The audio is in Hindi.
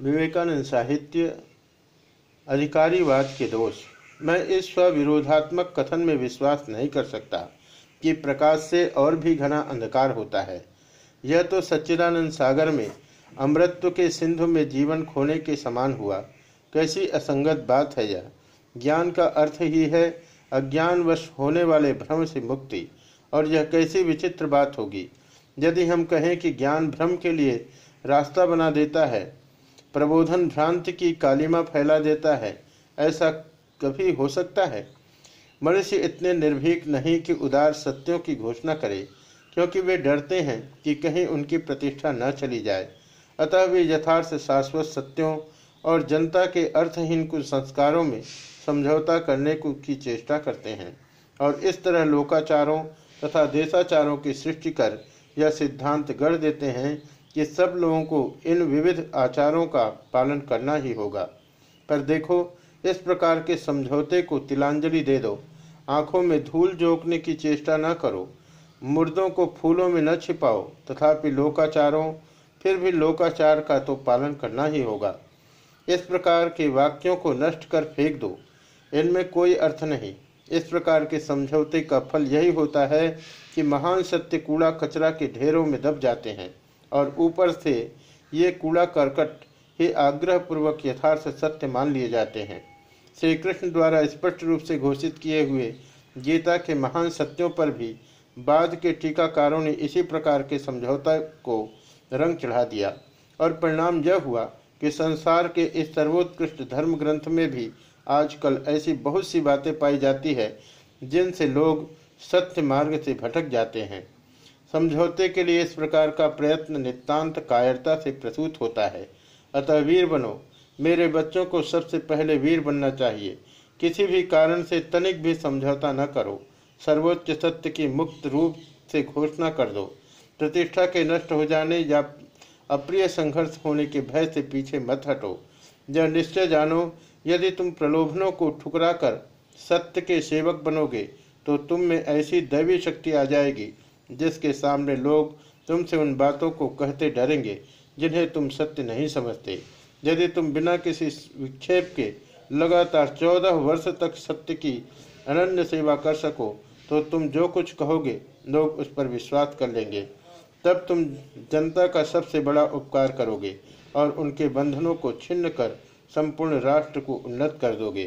विवेकानंद साहित्य अधिकारीवाद के दोष। मैं इस स्विरोधात्मक कथन में विश्वास नहीं कर सकता कि प्रकाश से और भी घना अंधकार होता है। यह तो सच्चिदानंद सागर में अमृत्व के सिंधु में जीवन खोने के समान हुआ। कैसी असंगत बात है यह। ज्ञान का अर्थ ही है अज्ञानवश होने वाले भ्रम से मुक्ति, और यह कैसी विचित्र बात होगी। यदि हम कहें कि ज्ञान भ्रम के लिए रास्ता बना देता है प्रबोधन भ्रांति की कालिमा फैला देता है। ऐसा कभी हो सकता है? मनुष्य इतने निर्भीक नहीं कि उदार सत्यों की घोषणा करे, क्योंकि वे डरते हैं कि कहीं उनकी प्रतिष्ठा न चली जाए। अतः वे यथार्थ शाश्वत सत्यों और जनता के अर्थहीन कुछ संस्कारों में समझौता करने की चेष्टा करते हैं और इस तरह लोकाचारों तथा देशाचारों की सृष्टि कर यह सिद्धांत गढ़ देते हैं कि सब लोगों को इन विविध आचारों का पालन करना ही होगा। पर देखो, इस प्रकार के समझौते को तिलांजलि दे दो। आँखों में धूल जोकने की चेष्टा न करो। मुर्दों को फूलों में न छिपाओ। तथापि लोकाचारों, फिर भी लोकाचार का तो पालन करना ही होगा। इस प्रकार के वाक्यों को नष्ट कर फेंक दो। इनमें कोई अर्थ नहीं। इस प्रकार के समझौते का फल यही होता है कि महान सत्य कूड़ा कचरा के ढेरों में दब जाते हैं। और ऊपर से ये कूड़ा करकट ही आग्रहपूर्वक यथार्थ सत्य मान लिए जाते हैं। श्री कृष्ण द्वारा स्पष्ट रूप से घोषित किए हुए गीता के महान सत्यों पर भी बाद के टीकाकारों ने इसी प्रकार के समझौता को रंग चढ़ा दिया और परिणाम यह हुआ कि संसार के इस सर्वोत्कृष्ट धर्म ग्रंथ में भी आजकल ऐसी बहुत सी बातें पाई जाती है जिनसे लोग सत्य मार्ग से भटक जाते हैं। समझौते के लिए इस प्रकार का प्रयत्न नितांत कायरता से प्रसूत होता है। अतः वीर बनो। मेरे बच्चों को सबसे पहले वीर बनना चाहिए। किसी भी कारण से तनिक भी समझौता न करो। सर्वोच्च सत्य की मुक्त रूप से घोषणा कर दो। प्रतिष्ठा के नष्ट हो जाने या अप्रिय संघर्ष होने के भय से पीछे मत हटो। यह निश्चय जानो, यदि तुम प्रलोभनों को ठुकरा कर सत्य के सेवक बनोगे तो तुम में ऐसी दैवी शक्ति आ जाएगी जिसके सामने लोग तुमसे उन बातों को कहते डरेंगे, जिन्हें तुम सत्य नहीं समझते। यदि तुम बिना किसी विक्षेप के लगातार चौदह वर्ष तक सत्य की अनन्य सेवा कर सको तो तुम जो कुछ कहोगे, लोग उस पर विश्वास कर लेंगे। तब तुम जनता का सबसे बड़ा उपकार करोगे और उनके बंधनों को छिन्न कर संपूर्ण राष्ट्र को उन्नत कर दोगे।